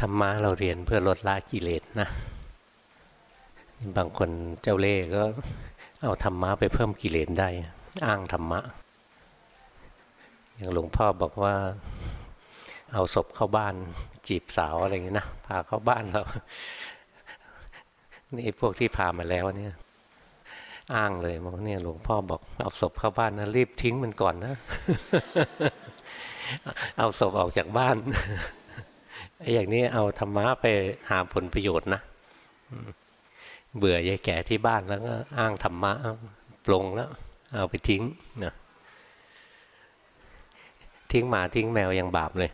ธรรมะเราเรียนเพื่อลดละกิเลสนะบางคนเจ้าเล่ห์ก็เอาธรรมะไปเพิ่มกิเลสได้ อ้างธรรมะ อย่างหลวงพ่อบอกว่า เอาศพเข้าบ้าน จีบสาวอะไรอย่างนี้นะพาเข้าบ้านเรา นี่พวกที่พามาแล้วเนี่ย อ้างเลยบอกเนี่ยหลวงพ่อบอก เอาศพเข้าบ้านนะรีบทิ้งมันก่อนนะ เอาศพออกจากบ้าน ไอ้อย่างนี้เอาธรรมะไปหาผลประโยชน์นะเบื่อยายแก่ที่บ้านแล้วก็อ้างธรรมะปลงแล้ว เอาไปทิ้งนะทิ้งหมาทิ้งแมวยังบาปเลย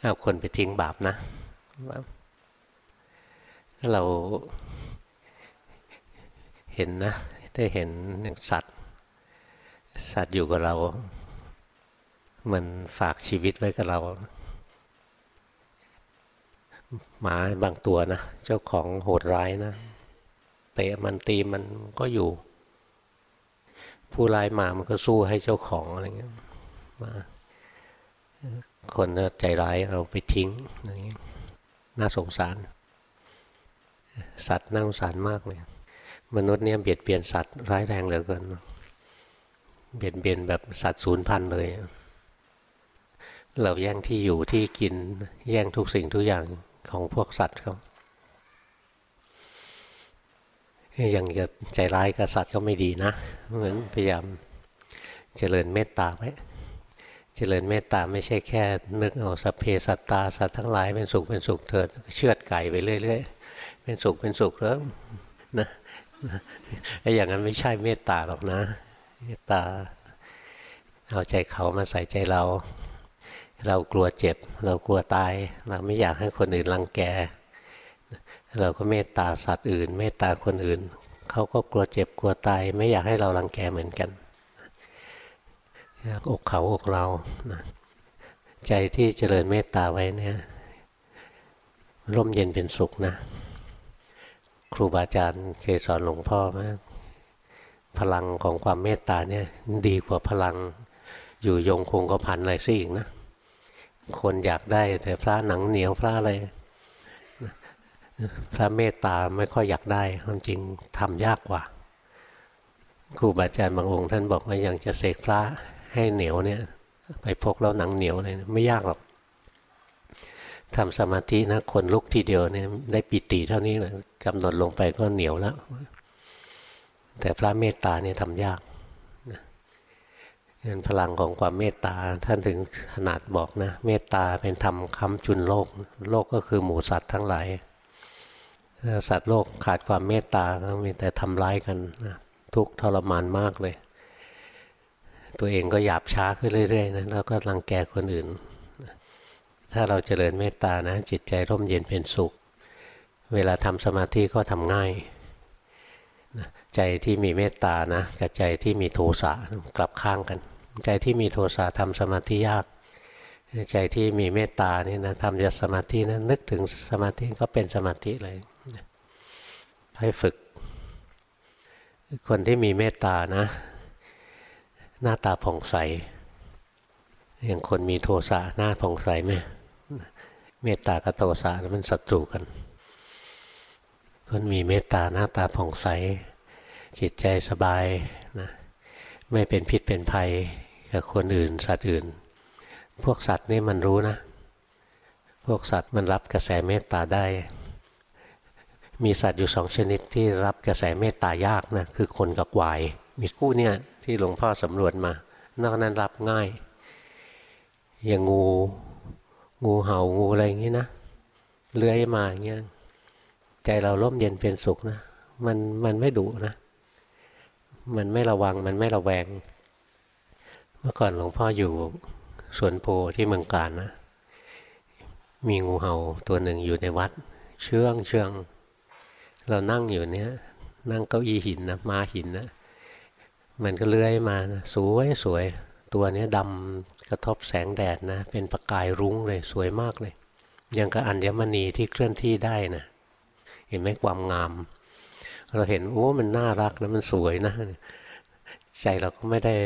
เอาคนไปทิ้งบาปนะเราเห็นนะ ได้เห็นสัตว์ สัตว์อยู่กับเรา มันฝากชีวิตไว้กับเรา หมาบางตัวนะ เจ้าของโหดร้ายนะ เตะมันตีมันก็อยู่ ผู้ร้ายมามันก็สู้ให้เจ้าของอะไรเงี้ยมาคนใจร้ายเอาไปทิ้งอะไรเงี้ยน่าสงสาร สัตว์น่าสงสารมากเลยมนุษย์เนี่ยเบียดเบียนสัตว์ร้ายแรงเหลือเกินเบียดเบียนแบบสัตว์ศูนย์พันเลย เราแย่งที่อยู่ที่กินแย่งทุกสิ่งทุกอย่าง ของพวกสัตว์เขาอย่างจะใจร้ายกับสัตว์ก็ไม่ดีนะ เหมือนพยายามเจริญเมตตาไว้เจริญเมตตาไม่ใช่แค่ นึกเอาสัพเพสัตตาสัตว์ทั้งหลายเป็นสุขเป็นสุขเถิดเชือดไก่ไปเรื่อยๆเป็นสุขเป็นสุขแล้วนะไอ้อย่างนั้นไม่ใช่เมตตาหรอกนะ เมตตาเอาใจเขามาใส่ใจเรา เรากลัวเจ็บ เรากลัวตาย เราไม่อยากให้คนอื่นรังแก เราก็เมตตาสัตว์อื่น เมตตาคนอื่น เขาก็กลัวเจ็บกลัวตาย ไม่อยากให้เรารังแกเหมือนกันอกเขาอกเราใจที่เจริญเมตตาไว้เนี่ยร่มเย็นเป็นสุขนะ ครูบาอาจารย์เคยสอนหลวงพ่อมาพลังของความเมตตาเนี่ยดีกว่าพลังอยู่ยงคงกระพันอะไรซิอีกนะ คนอยากได้แต่พระหนังเหนียวพระอะไรพระเมตตาไม่ค่อยอยากได้ความจริงทำยากกว่าครูบาอาจารย์บางองค์ท่านบอกว่ายังจะเสกพระให้เหนียวเนี่ย ไปพกแล้วหนังเหนียวเลยไม่ยากหรอกทำสมาธินะคนลุกทีเดียวเนี่ยได้ปิติเท่านี้เลยกำหนดลงไปก็เหนียวแล้ว แต่พระเมตตาเนี่ยทำยาก เงินพลังของความเมตตาท่านถึงขนาดบอกนะ เมตตาเป็นธรรมค้ำจุนโลก โลกก็คือหมูสัตว์ทั้งหลายสัตว์โลกขาดความเมตตาก็มีแต่ทำร้ายกันนะทุกทรมานมากเลย ตัวเองก็หยาบช้าขึ้นเรื่อยๆนะแล้วก็รังแกคนอื่น ถ้าเราเจริญเมตตานะ จิตใจร่มเย็นเป็นสุข เวลาทำสมาธิก็ทำง่ายใจที่มีเมตตานะกับใจที่มีโทสะกลับข้างกัน ใจที่มีโทสะทำสมาธิยาก ใจที่มีเมตตานี่นะทำจาสมาธินะนึกถึงสมาธิก็เป็นสมาธิเลยให้ฝึก คนที่มีเมตตานะ หน้าตาผ่องใส อย่างคนมีโทสะหน้าผ่องใสไหมเมตตากับโทสะมันศัตรูกัน คนมีเมตตาหน้าตาผ่องใส จิตใจสบายนะไม่เป็นพิษเป็นภัย กับคนอื่น สัตว์อื่น พวกสัตว์นี่มันรู้นะ พวกสัตว์มันรับกระแสเมตตาได้ มีสัตว์อยู่สองชนิดที่รับกระแสเมตตายากนะคือคนกับวาย มีคู่เนี่ยที่หลวงพ่อสำรวจมา นอกนั้นรับง่าย อย่างงู งูเห่างูอะไรอย่างนี้นะเลื้อยมาอย่างเงี้ยใจเราร่มเย็นเป็นสุขนะ มันมันไม่ดุนะ มันไม่ระวังมันไม่ระแวง มื่อก่อนหลวงพ่ออยู่สวนโพที่เมืองการนะ มีงูเห่าตัวหนึ่งอยู่ในวัด เชื่องเชื่อง เรานั่งอยู่เนี้ยนั่งเก้าอี้หินนะมาหินนะมันก็เลื้อยมานะสวยสวย ตัวนี้ดำกระทบแสงแดดนะ เป็นประกายรุ้งเลยสวยมากเลย ยังกับอัญมณีที่เคลื่อนที่ได้นะเห็นไหมความงาม เราเห็นโอ้มันน่ารักนะมันสวยนะ ใจเราก็ไม่ได้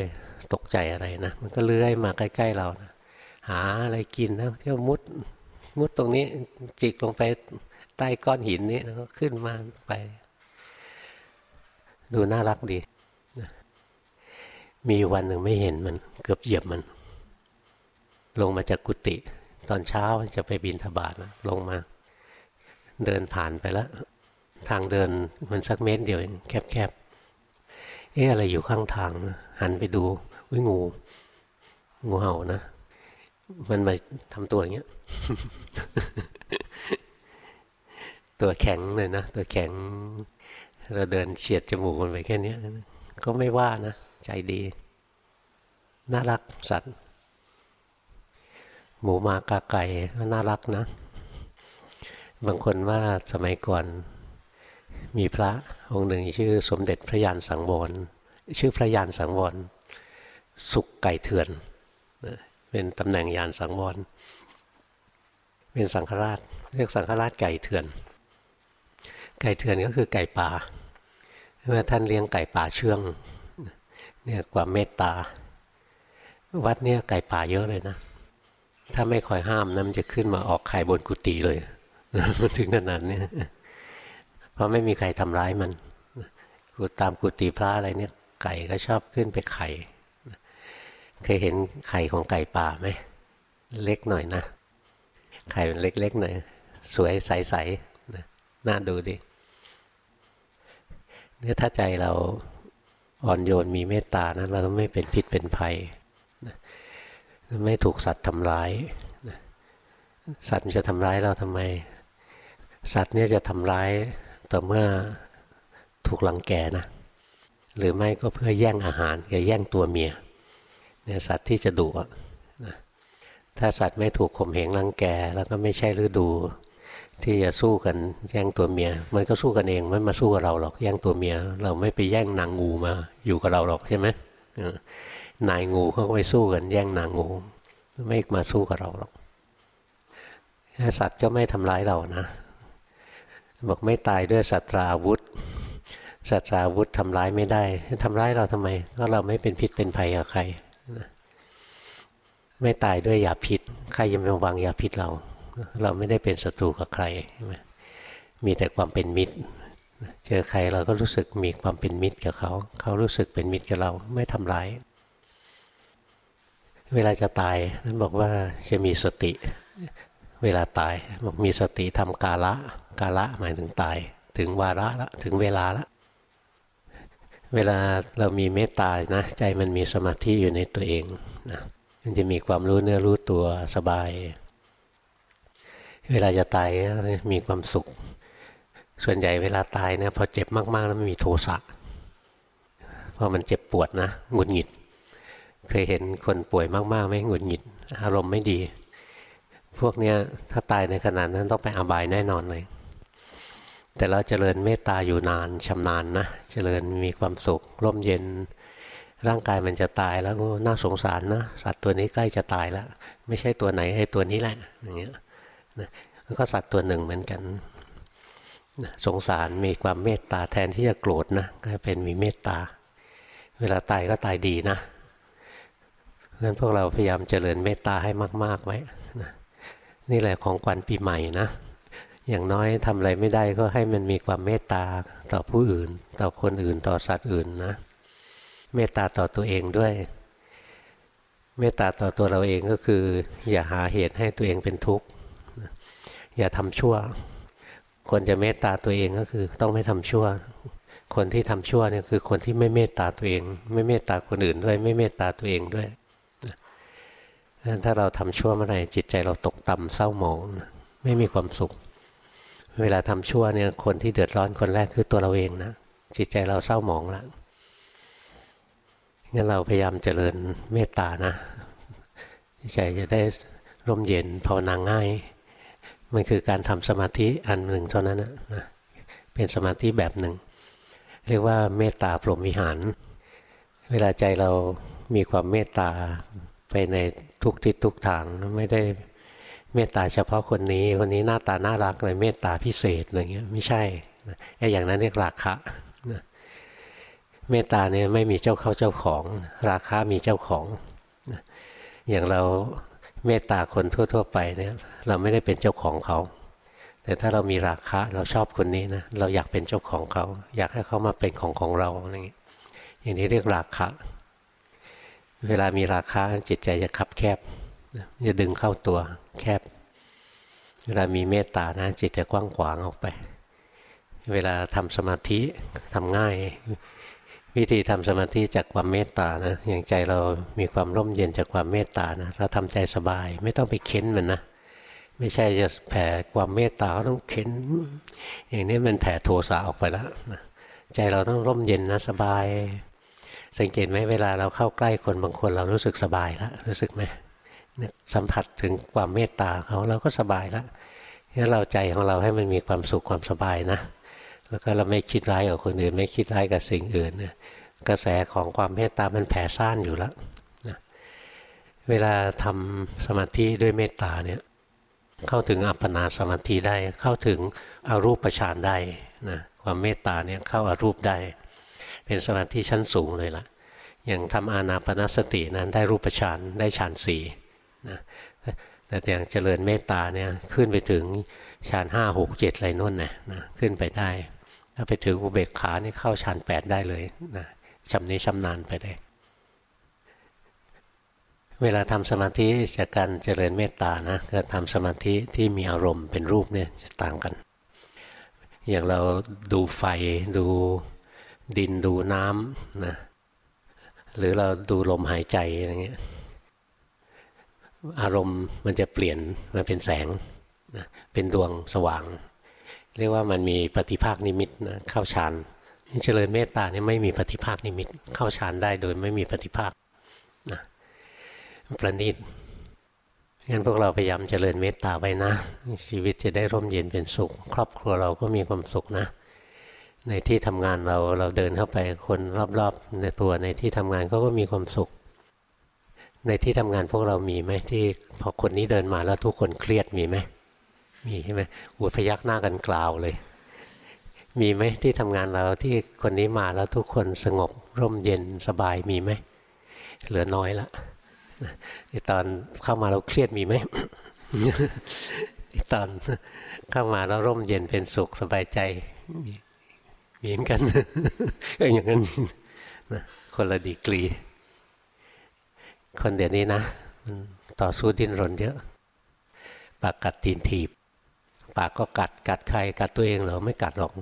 ตกใจอะไรนะมันก็เลื้อยมาใกล้ ๆ เรานะหาอะไรกินนะเที่ยวมุดมุดตรงนี้จิกลงไปใต้ก้อนหินนี้แล้วก็ขึ้นมาไป ดูน่ารักดี มีวันหนึ่งไม่เห็นมัน เกือบเหยียบมัน ลงมาจากกุฏิตอนเช้าจะไปบินทบาทนะลงมา เดินผ่านไปแล้ว ทางเดินมันสักเมตรเดียวแคบๆเอ๊ะอะไรอยู่ข้างทางนะหันไปดู วิงู งูเห่านะ มันมาทำตัวอย่างเงี้ย ตัวแข็งเลยนะ ตัวแข็ง เราเดินเฉียดจมูกมันไปแค่นี้ก็ไม่ว่านะ ใจดี น่ารักสัตว์ หมูมากาไก่ก็น่ารักนะ บางคนว่าสมัยก่อนมีพระองค์หนึ่งชื่อสมเด็จพระยานสังวรชื่อพระยานสังวร สุกไก่เถื่อนเป็นตำแหน่งยานสังวร เป็นสังฆราช เรียกสังฆราชไก่เถื่อน ไก่เถื่อนก็คือไก่ป่าเมื่อท่านเลี้ยงไก่ป่าเชื่องเนี่ยความเมตตา วัดเนี่ยไก่ป่าเยอะเลยนะ ถ้าไม่คอยห้ามนะมันจะขึ้นมาออกไข่บนกุฏิเลยมันถึงขนาดนี้เพราะไม่มีใครทำร้ายมันกูตามกุฏิพระอะไรเนี่ยไก่ก็ชอบขึ้นไปไข่ เคยเห็นไข่ของไก่ป่าไหม เล็กหน่อยนะ ไข่มันเล็กๆหน่อย สวยใสๆน่าดูดิเนี่ยถ้าใจเราอ่อนโยนมีเมตตานะเราไม่เป็นพิษเป็นภัยไม่ถูกสัตว์ทำร้ายสัตว์จะทำร้ายเราทำไม สัตว์เนี่ยจะทำร้ายต่อเมื่อถูกลังแกนะ หรือไม่ก็เพื่อแย่งอาหารแกแย่งตัวเมีย เนี่ยสัตว์ที่จะดุนะถ้าสัตว์ไม่ถูกข่มเหงรังแก แล้วก็ไม่ใช่ฤดู ที่จะสู้กันแย่งตัวเมีย มันก็สู้กันเองไม่มาสู้กับเราหรอกแย่งตัวเมีย เราไม่ไปแย่งนางงูมาอยู่กับเราหรอกใช่ไหมนายงูเขาก็ไปสู้กันแย่งนางงู ไม่มาสู้กับเราหรอกสัตว์ก็ไม่ทำร้ายเรานะ บอกไม่ตายด้วยสัตราวุธสัตราวุธทำร้ายไม่ได้ทำร้ายเราทำไมก็เราไม่เป็นพิษเป็นภัยกับใคร ไม่ตายด้วยยาพิษ ใครจะมาวางยาพิษเรา เราไม่ได้เป็นศัตรูกับใคร มีแต่ความเป็นมิตร เจอใครเราก็รู้สึกมีความเป็นมิตรกับเขา เขารู้สึกเป็นมิตรกับเราไม่ทำร้าย เวลาจะตายนั้นบอกว่าจะมีสติ เวลาตายบอกมีสติทำกาละ กาละหมายถึงตาย ถึงวาระละถึงเวลาละเวลาเรามีเมตตานะใจมันมีสมาธิอยู่ในตัวเองนะ มันจะมีความรู้เนื้อรู้ตัวสบาย เวลาจะตายมีความสุข ส่วนใหญ่เวลาตายเนี่ยพอเจ็บมากๆ แล้วมันมีโทสะพอมันเจ็บปวดนะหงุดหงิด เคยเห็นคนป่วยมากๆไหมหงุดหงิด อารมณ์ไม่ดี พวกเนี้ยถ้าตายในขนาดนั้นต้องไปอบายแน่นอนเลยแต่เราเจริญเมตตาอยู่นานชำนาญนะ เจริญมีความสุขร่มเย็น ร่างกายมันจะตายแล้วก็น่าสงสารนะสัตว์ตัวนี้ใกล้จะตายแล้ว ไม่ใช่ตัวไหนไอ้ตัวนี้แหละอย่างเงี้ยนะมันก็สัตว์ตัวหนึ่งเหมือนกันสงสารมีความเมตตาแทนที่จะโกรธนะก็เป็นมีเมตตา เวลาตายก็ตายดีนะเพราะงั้นพวกเราพยายามเจริญเมตตาให้มาก ๆ ไว้นะนี่แหละของขวัญปีใหม่นะ อย่างน้อยทำอะไรไม่ได้ก็ให้มันมีความเมตตาต่อผู้อื่น ต่อคนอื่นต่อสัตว์อื่นนะ เมตตาต่อตัวเองด้วย เมตตาต่อตัวเราเองก็คือ อย่าหาเหตุให้ตัวเองเป็นทุกข์อย่าทำชั่ว คนจะเมตตาตัวเองก็คือ ต้องไม่ทำชั่ว คนที่ทำชั่วเนี่ยคือคนที่ไม่เมตตาตัวเอง ไม่เมตตาคนอื่นด้วย ไม่เมตตาตัวเองด้วยถ้าเราทำชั่วเมื่อไหร่จิตใจเราตกต่ำเศร้าหมอง ไม่มีความสุข เวลาทำชั่วเนี่ยคนที่เดือดร้อนคนแรกคือตัวเราเองนะจิตใจเราเศร้าหมองแล้ว งั้นเราพยายามเจริญเมตตานะใจจะได้ร่มเย็นภาวนาง่าย มันคือการทำสมาธิอันหนึ่งเท่านั้นนะเป็นสมาธิแบบหนึ่ง เรียกว่าเมตตาพรหมวิหาร เวลาใจเรามีความเมตตาไปในทุกทิศทุกทางไม่ได้เมตตาเฉพาะคนนี้ คนนี้หน้าตาน่ารักเลยเมตตาพิเศษอะไรเงี้ยไม่ใช่ไอ้อย่างนั้นเรียกราคะ เมตตาเนี่ยไม่มีเจ้าเข้าเจ้าของ ราคามีเจ้าของ อย่างเราเมตตาคนทั่ว ๆ ไปเนี่ยเราไม่ได้เป็นเจ้าของเขา แต่ถ้าเรามีราคะเราชอบคนนี้นะเราอยากเป็นเจ้าของเขา อยากให้เขามาเป็นของของเราอะไรอย่างนี้อย่างนี้เรียกราคะ เวลามีราคะจิตใจจะคับแคบจะดึงเข้าตัวแคบ เวลามีเมตตานะจิตจะกว้างขวางออกไป เวลาทำสมาธิทำง่าย วิธีทำสมาธิจากความเมตตานะอย่างใจเรามีความร่มเย็นจากความเมตตานะเราทำใจสบาย ไม่ต้องไปเค้นมันนะไม่ใช่จะแผ่ความเมตตาต้องเค้น อย่างนี้มันแผ่โทสะออกไปแล้วใจเราต้องร่มเย็นนะสบาย สังเกตไหมเวลาเราเข้าใกล้คนบางคนเรารู้สึกสบายแล้วรู้สึกไหมสัมผัสถึงความเมตตาเขาเราก็สบายแล้วงั้นเราใจของเราให้มันมีความสุขความสบายนะ แล้วก็เราไม่คิดร้ายกับคนอื่น ไม่คิดร้ายกับสิ่งอื่นนะกระแสของความเมตตามันแผ่ซ่านอยู่แล้วนะเวลาทำสมาธิด้วยเมตตาเนี่ยเข้าถึงอัปปนาสมาธิได้เข้าถึงอรูปฌานได้นะความเมตตาเนี่ยเข้าอารูปได้ เป็นสมาธิชั้นสูงเลยละ่ะอย่างทำอานาปนาสตินั้นได้รูปฌานได้ฌานสี่นะแต่อย่างเจริญเมตตาเนี่ยขึ้นไปถึงฌานห้าหกเจ็ดอะไรนู่นนะนะขึ้นไปได้ ถ้าไปถึงอุเบกขานี่เข้าฌานแปดได้เลยนะชำนี้ชำนาญไปได้ เวลาทำสมาธิจากการเจริญเมตตานะกับทำสมาธิที่มีอารมณ์เป็นรูปเนี่ยจะต่างกัน อย่างเราดูไฟดูดินดูน้ำนะหรือเราดูลมหายใจอะไรเงี้ยอารมณ์มันจะเปลี่ยนมาเป็นแสงนะเป็นดวงสว่าง เรียกว่ามันมีปฏิภาคนิมิตนะเข้าฌานเจริญเมตตาเนี่ยไม่มีปฏิภาคนิมิต เข้าฌานได้โดยไม่มีปฏิภาคนะประณีตงั้นพวกเราพยายามเจริญเมตตาไว้นะ ชีวิตจะได้ร่มเย็นเป็นสุข ครอบครัวเราก็มีความสุขนะ ในที่ทำงานเราเราเดินเข้าไปคนรอบๆ ในตัวในที่ทำงานเขาก็มีความสุข ในที่ทำงานพวกเรามีไหมที่พอคนนี้เดินมาแล้วทุกคนเครียดมีไหม มีใช่ไหมอุพยักหน้ากันกล่าวเลย มีไหมที่ทำงานเราที่คนนี้มาแล้วทุกคนสงบร่มเย็นสบายมีไหมเหลือน้อยละตอนเข้ามาเราเครียดมีไหมตอนเข้ามาแล้วร่มเย็นเป็นสุขสบายใจมีเหมือนกันอย่างนั้นคนละดีกรี คนเดี๋ยวนี้นะต่อสู้ดิ้นรนเยอะปากกัดตีนถีบ ปากก็กัด กัดใครกัดตัวเองเหรอไม่กัดหรอก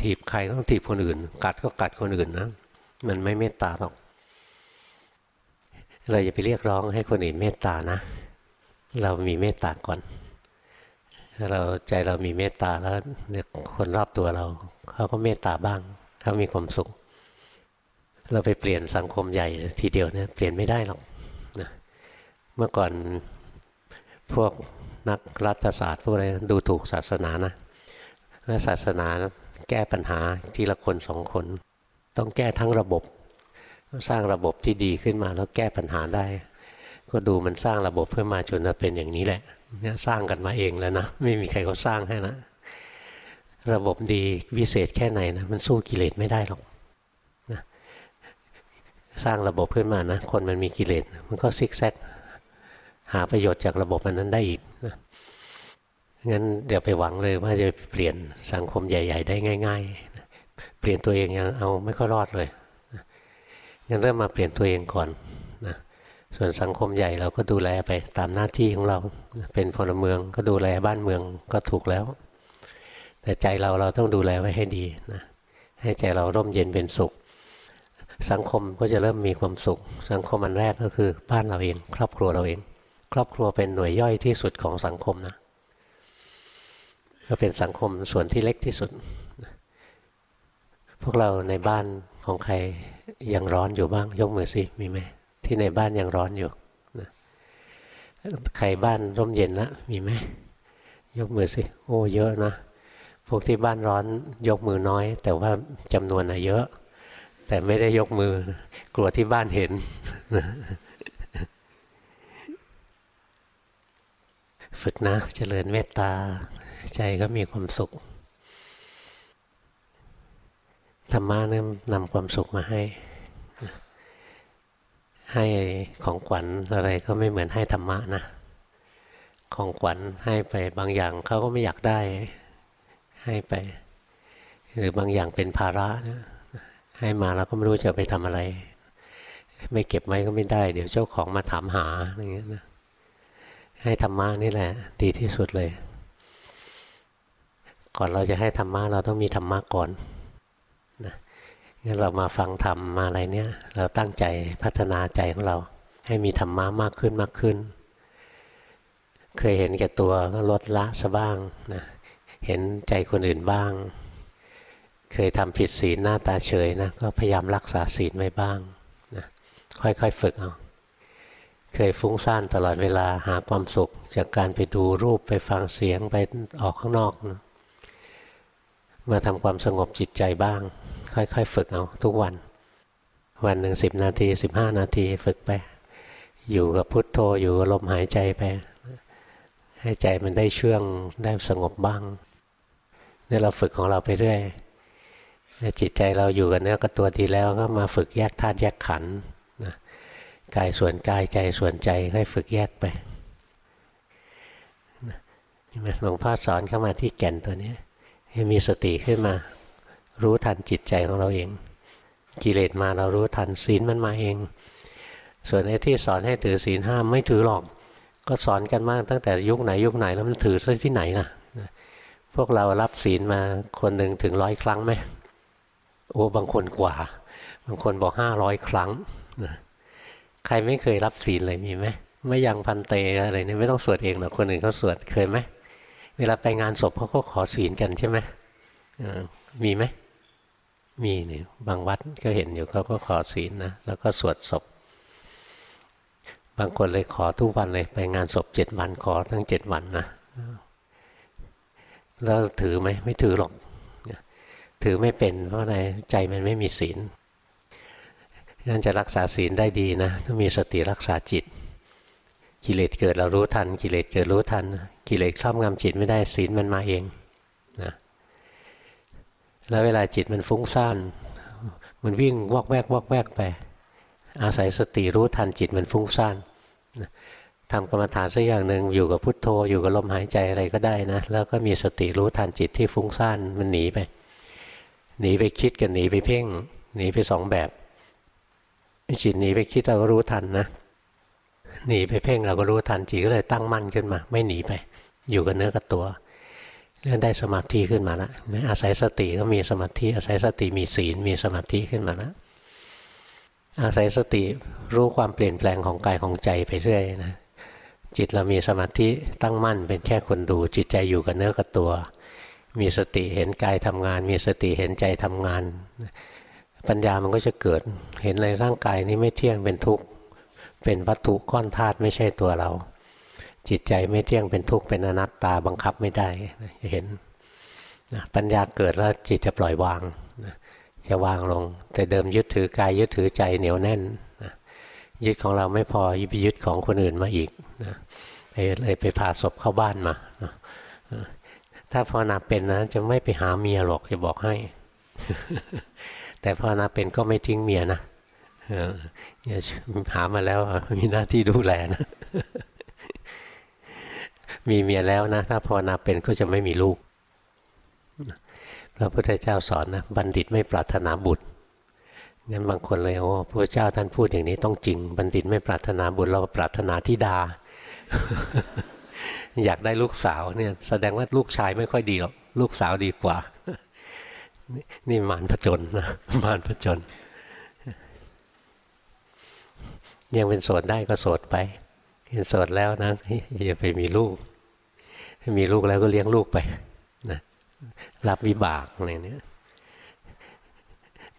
ถีบใครต้องถีบคนอื่น กัดก็กัดคนอื่นนะ มันไม่เมตตาหรอก เราอย่าไปเรียกร้องให้คนอื่นเมตตานะ เรามีเมตตาก่อน เราใจเรามีเมตตาแล้วคนรอบตัวเราเขาก็เมตตาบ้างเขามีความสุข เราไปเปลี่ยนสังคมใหญ่ทีเดียวเนี่ยเปลี่ยนไม่ได้หรอกเมื่อก่อนพวก นักรัฐศาสตร์พวกอะไรดูถูกศาสนานะแล้วศาสนาแก้ปัญหาทีละคนสองคน ต้องแก้ทั้งระบบ สร้างระบบที่ดีขึ้นมาแล้วแก้ปัญหาได้ ก็ดูมันสร้างระบบเพื่อมาจนมาเป็นอย่างนี้แหละเนี่ยสร้างกันมาเองแล้วนะไม่มีใครเขาสร้างให้นะระบบดีวิเศษแค่ไหนนะมันสู้กิเลสไม่ได้หรอกนะสร้างระบบขึ้นมานะคนมันมีกิเลสมันก็ซิกแซก หาประโยชน์จากระบบอันนั้นได้อีกนะงั้นเดี๋ยวไปหวังเลยว่าจะเปลี่ยนสังคมใหญ่ ๆ ได้ง่ายๆ เปลี่ยนตัวเองยังเอาไม่ค่อยรอดเลยงั้นเริ่มมาเปลี่ยนตัวเองก่อนนะส่วนสังคมใหญ่เราก็ดูแลไปตามหน้าที่ของเรา เป็นพลเมืองก็ดูแลบ้านเมืองก็ถูกแล้ว แต่ใจเราเราต้องดูแลไว้ให้ดีนะให้ใจเราร่มเย็นเป็นสุข สังคมก็จะเริ่มมีความสุข สังคมอันแรกก็คือบ้านเราเอง ครอบครัวเราเอง ครอบครัวเป็นหน่วยย่อยที่สุดของสังคมนะ ก็เป็นสังคมส่วนที่เล็กที่สุด พวกเราในบ้านของใครยังร้อนอยู่บ้าง ยกมือสิมีไหมที่ในบ้านยังร้อนอยู่นะใครบ้านร่มเย็นแล้มีไหมยกมือสิโอ้เยอะนะพวกที่บ้านร้อนยกมือน้อย แต่ว่าจำนวนอะเยอะ แต่ไม่ได้ยกมือ กลัวที่บ้านเห็น ฝึกนะ เจริญเมตตา ใจก็มีความสุข ธรรมะนี่นำความสุขมาให้ ให้ของขวัญอะไรก็ไม่เหมือนให้ธรรมะนะ ของขวัญให้ไปบางอย่างเขาก็ไม่อยากได้ ให้ไป หรือบางอย่างเป็นภาระนะให้มาแล้วก็ไม่รู้จะไปทำอะไร ไม่เก็บไว้ก็ไม่ได้ เดี๋ยวเจ้าของมาถามหาอย่างเงี้ยนะ ให้ธรรมะนี่แหละ ดีที่สุดเลย ก่อนเราจะให้ธรรมะเราต้องมีธรรมะก่อนนะงั้นเรามาฟังธรรมมาอะไรเนี่ย เราตั้งใจพัฒนาใจของเรา ให้มีธรรมะมากขึ้นมากขึ้น เคยเห็นแก่ตัวก็ลดละซะบ้างนะเห็นใจคนอื่นบ้าง เคยทำผิดศีลหน้าตาเฉยนะก็พยายามรักษาศีลไว้บ้างนะค่อยๆฝึกเอา เคยฟุ้งซ่านตลอดเวลาหาความสุข จากการไปดูรูปไปฟังเสียงไปออกข้างนอกนะมาทำความสงบจิตใจบ้าง ค่อยๆ ฝึกเอาทุกวัน วันหนึ่งสิบนาทีสิบห้านาทีฝึกไป อยู่กับพุทโธอยู่กับลมหายใจไป ให้ใจมันได้เชื่องได้สงบบ้างนี่เราฝึกของเราไปเรื่อยจิตใจเราอยู่กับเนื้อกับตัวดีแล้วก็มาฝึกแยกธาตุแยกขันธ์ กายส่วนกายใจส่วนใจค่อยฝึกแยกไปหลวงพ่อสอนเข้ามาที่แก่นตัวนี้ให้มีสติขึ้นมา รู้ทันจิตใจของเราเอง กิเลสมาเรารู้ทันศีลมันมาเอง ส่วนไอ้ที่สอนให้ถือศีลห้ามไม่ถือหรอก ก็สอนกันมากตั้งแต่ยุคไหนยุคไหนแล้วมันถือซะที่ไหนล่ะพวกเรารับศีลมาคนหนึ่งถึงร้อยครั้งไหมโอ้บางคนกว่า บางคนบอกห้าร้อยครั้ง ใครไม่เคยรับศีลเลยมีไหมไม่ยังพันเตอะไรนี่ไม่ต้องสวดเองหรอกคนอื่นเขาสวดเคยไหมเวลาไปงานศพเขาก็ขอศีลกันใช่ไหมมีไหมมีเนี่ยบางวัดก็เห็นอยู่เขาก็ขอศีลนะแล้วก็สวดศพ บางคนเลยขอทุกวันเลยไปงานศพเจ็ดวันขอทั้งเจ็ดวันนะแล้วถือไหมไม่ถือหรอก ถือไม่เป็นเพราะอะไรใจมันไม่มีศีล งั้นจะรักษาศีลได้ดีนะต้องมีสติรักษาจิต กิเลสเกิดเรารู้ทัน กิเลสเกิดรู้ทัน กิเลสครอบงำจิตไม่ได้ศีลมันมาเองนะแล้วเวลาจิตมันฟุ้งซ่านมันวิ่งวอกแวกวอกแวกไปอาศัยสติรู้ทันจิตมันฟุ้งซ่านทำกรรมฐานสักอย่างหนึ่งอยู่กับพุทโธ อยู่กับลมหายใจอะไรก็ได้นะ แล้วก็มีสติรู้ทันจิตที่ฟุ้งซ่านมันหนีไป หนีไปคิดกับหนีไปเพ่ง หนีไปสองแบบ จิตหนีไปคิดเราก็รู้ทันนะหนีไปเพ่งเราก็รู้ทันจิตก็เลยตั้งมั่นขึ้นมา ไม่หนีไป อยู่กับเนื้อกับตัว เรื่องได้สมาธิขึ้นมาแล้วอาศัยสติก็มีสมาธิ อาศัยสติมีศีลมีสมาธิขึ้นมาแล้วอาศัยสติรู้ความเปลี่ยนแปลงของกายของใจไปเรื่อยนะจิตเรามีสมาธิตั้งมั่นเป็นแค่คนดู จิตใจอยู่กับเนื้อกับตัว มีสติเห็นกายทำงาน มีสติเห็นใจทำงาน ปัญญามันก็จะเกิด เห็นเลยร่างกายนี้ไม่เที่ยงเป็นทุกข์ เป็นวัตถุก้อนธาตุไม่ใช่ตัวเรา จิตใจไม่เที่ยงเป็นทุกข์เป็นอนัตตาบังคับไม่ได้จะเห็นปัญญาเกิดแล้วจิตจะปล่อยวางจะวางลง แต่เดิมยึดถือกายยึดถือใจเหนียวแน่นยึดของเราไม่พอยึดยึดของคนอื่นมาอีกนะไปเลยไปพาศพเข้าบ้านมา ถ้าภาวนาเป็นนะจะไม่ไปหาเมียหรอกจะบอกให้ แต่ภาวนาเป็นก็ไม่ทิ้งเมียนะหามาแล้วมีหน้าที่ดูแลนะ มีเมียแล้วนะ ถ้าภาวนาเป็นก็จะไม่มีลูก พระพุทธเจ้าสอนนะบัณฑิตไม่ปรารถนาบุตรงั้นบางคนเลยโอ้พระเจ้าท่านพูดอย่างนี้ต้องจริง บัณฑิตไม่ปรารถนาบุตรเราปรารถนาธิดา อยากได้ลูกสาวเนี่ยแสดงว่าลูกชายไม่ค่อยดีหรอกลูกสาวดีกว่า นี่มารผจญนะมารผจญยังเป็นโสดได้ก็โสดไปเป็นโสดแล้วนะอย่าไปมีลูกมีลูกแล้วก็เลี้ยงลูกไปนะรับวิบากอะไรเนี้ย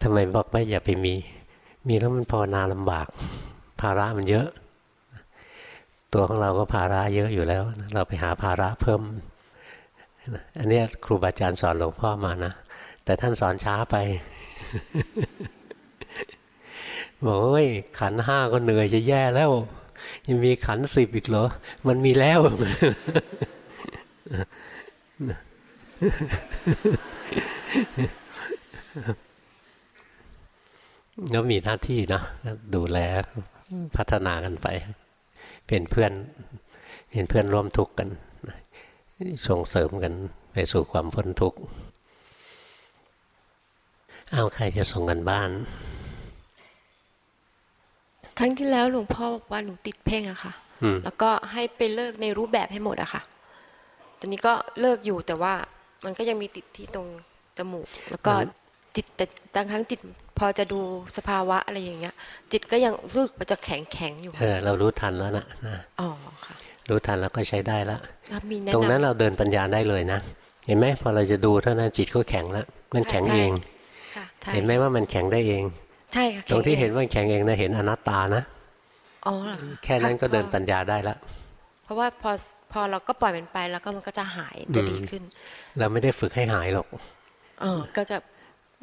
ทำไมบอกว่าอย่าไปมี มีแล้วมันภาวนาลำบาก ภาระมันเยอะ ตัวของเราก็ภาระเยอะอยู่แล้ว เราไปหาภาระเพิ่ม อันนี้ครูบาอาจารย์สอนหลวงพ่อมานะ แต่ท่านสอนช้าไปบอกเฮ้ยขันห้าก็เหนื่อยจะแย่แล้ว ยังมีขันสิบอีกเหรอ มันมีแล้ว ก็มีหน้าที่นะดูแลพัฒนากันไป เป็นเพื่อนเห็นเพื่อนร่วมทุกข์กัน ส่งเสริมกันไปสู่ความพ้นทุกข์ เอาใครจะส่งกันบ้าน ครั้งที่แล้วหลวงพ่อบอกว่าหนูติดเพ่งอะค่ะอืมแล้วก็ให้ไปเลิกในรูปแบบให้หมดอะค่ะ ตอนนี้ก็เลิกอยู่แต่ว่ามันก็ยังมีติดที่ตรงจมูก แล้วก็จิตแต่บางครั้งจิตพอจะดูสภาวะอะไรอย่างเงี้ย จิตก็ยังรู้สึกมันจะแข็งแข็งๆอยู่เออเรารู้ทันแล้วนะนะอ๋อค่ะ รู้ทันแล้วก็ใช้ได้แล้วแล้วมีแนะตรงนั้นนำเราเดินปัญญาได้เลยนะเห็นไหมพอเราจะดูเท่านั้นจิตก็แข็งแล้วมันแข็งใช่เองค่ะใช่ เห็นไหมว่ามันแข็งได้เอง ใช่ค่ะตรงที่แข็เห็นว่าแข็งเองนะเห็นอนัตตานะอ๋อเหรอะแค่นั้นก็เดินปัญค่ะญาได้แล้วเพราะว่าพอพอเราก็ปล่อยมันไปแล้วก็มันก็จะหายจะดีขึ้น เราไม่ได้ฝึกให้หายหรอกเออก็จะ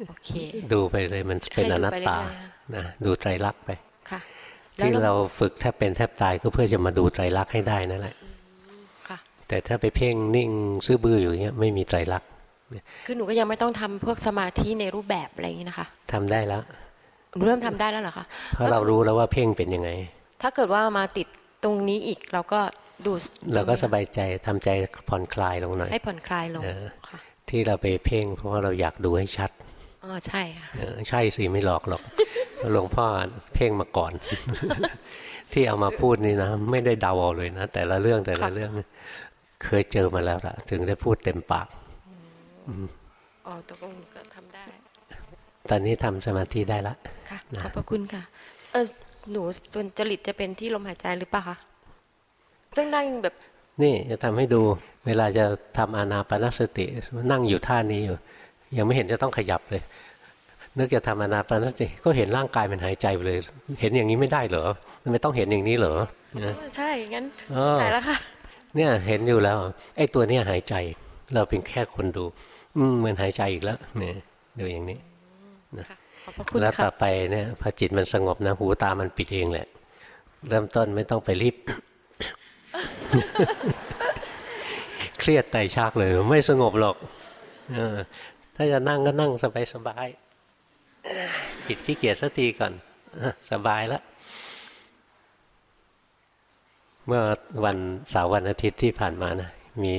โอเค ดูไปเลยมันเป็นให้อดูนัตไปตาเรื่อยๆค่ะนะดูไตรลักษณ์ไปค่ะที่แล้วเราฝึกแทบเป็นแทบตายก็เพื่อจะมาดูไตรลักษณ์ให้ได้นั่นแหละค่ะแต่ถ้าไปเพ่งนิ่งซื่อบื้ออยู่อย่างเงี้ยไม่มีไตรลักษณ์ คือหนูก็ยังไม่ต้องทำพวกสมาธิในรูปแบบอะไรอย่างนี้นะคะทำได้แล้วหนูเริ่มทำได้แล้วเหรอคะเพราะเรารู้แล้วว่าเพ่งเป็นยังไง ถ้าเกิดว่ามาติดตรงนี้อีกเราก็ดูเราก็สบายใจทำใจผ่อนคลายลงหน่อย ให้ผ่อนคลายลงเออค่ะที่เราไปเพ่ง เพราะว่าเราอยากดูให้ชัดอ๋อใช่ค่ะเออใช่สิไม่หลอกหรอกหลวงพ่อเพ่งมาก่อน ที่เอามาพูดนี่นะ ไม่ได้เดาเอาเลยนะแต่ละเรื่องแต่ละเรื่อง เคยเจอมาแล้วละถึงได้พูดเต็มปาก อ๋อตกลงก็ทำได้ ตอนนี้ทำสมาธิได้ละค่ะนะขอบพระคุณค่ะ เออหนูส่วนจริตจะเป็นที่ลมหายใจหรือเปล่าคะต้องนั่งแบบ นี่จะทำให้ดูเวลาจะทำอานาปานสตินั่งอยู่ท่านี้อยู่ ยังไม่เห็นจะต้องขยับเลย นึกจะทำอานาปานสติ ก็เห็นร่างกายมันหายใจไปเลย เห็นอย่างนี้ไม่ได้เหรอมันไม่ต้องเห็นอย่างนี้เหรอนะใช่งั้นเออใจแล้วค่ะเนี่ยเห็นอยู่แล้วไอ้ตัวเนี้ยหายใจ เราเป็นแค่คนดู อืมมันหายใจอีกแล้วเนี่ยดูอย่างนี้ค่ะขอบพระคุณแล้วต่ค่ะอไปเนี่ยพอจิตมันสงบนะหูตามันปิดเองแหละ เริ่มต้นไม่ต้องไปรีบเครียดไตชากเลย ไม่สงบหรอกเออถ้าจะนั่งก็นั่งสบายสบายๆปิดขี้เกียจสักทีก่อนอะสบายแล้วเมื่อวันเสาร์วันอาทิตย์ที่ผ่านมานะมี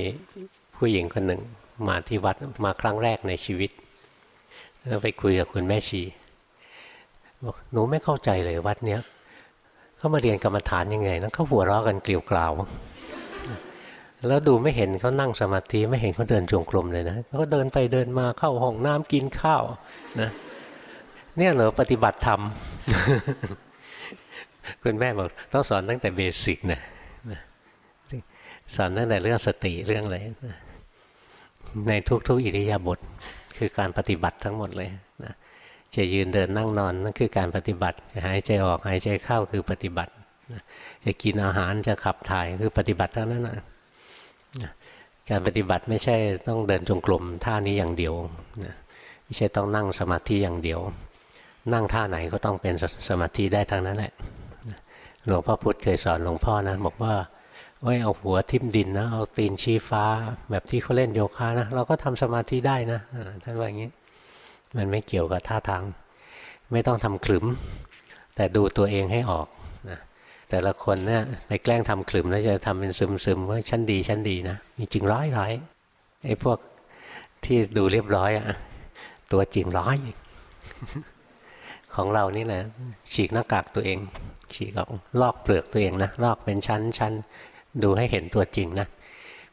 ผู้หญิงคนหนึ่ง มาที่วัดมาครั้งแรกในชีวิตแล้วไปคุยกับคุณแม่ชีบอกหนูไม่เข้าใจเลยวัดเนี้ยเขามาเรียนกรรมฐานยังไงนะเขาหัวเราะกันเกลียวกล่าวแล้วดูไม่เห็นเขานั่งสมาธิไม่เห็นเขาเดินจงกรมเลยนะเขาก็เดินไปเดินมาเข้าห้องน้ำกินข้าวนะเนี่ยเหรอปฏิบัติธรรมคุณแม่บอกต้องสอนตั้งแต่เบสิกนะนะสอนตั้งแต่เรื่องสติเรื่องอะไรนะ ในทุกๆอิริยาบถคือการปฏิบัติทั้งหมดเลยนะจะยืนเดินนั่งนอนนั่นคือการปฏิบัติจะหายใจออกหายใจเข้าคือปฏิบัตินะจะกินอาหารจะขับถ่ายคือปฏิบัติทั้งนั้นนะนะการปฏิบัติไม่ใช่ต้องเดินจงกรมท่านี้อย่างเดียวนะไม่ใช่ต้องนั่งสมาธิอย่างเดียว นั่งท่าไหนก็ต้องเป็นสสมาธิได้ทั้งนั้นแหละหลวงพ่อพุธเคยสอนหลวงพ่อนะบอกว่า ไว้เอาหัวทิ่มดินนะเอาตีนชี้ฟ้า แบบที่เขาเล่นโยคะนะเราก็ทำสมาธิได้นะท่านว่าอย่างนี้ มันไม่เกี่ยวกับท่าทาง ไม่ต้องทำขลึม แต่ดูตัวเองให้ออกนะแต่ละคนเนี่ยไปแกล้งทำขลึมแล้วจะทำเป็นซึมๆว่าชั้นดีชั้นดีนะจริงร้อยร้อยไอ้พวกที่ดูเรียบร้อยอะตัวจริงร้อยของเรานี่แหละฉีกหน้ากากตัวเองฉีกออกลอกเปลือกตัวเองนะลอกเป็นชั้นชั้น ดูให้เห็นตัวจริงนะ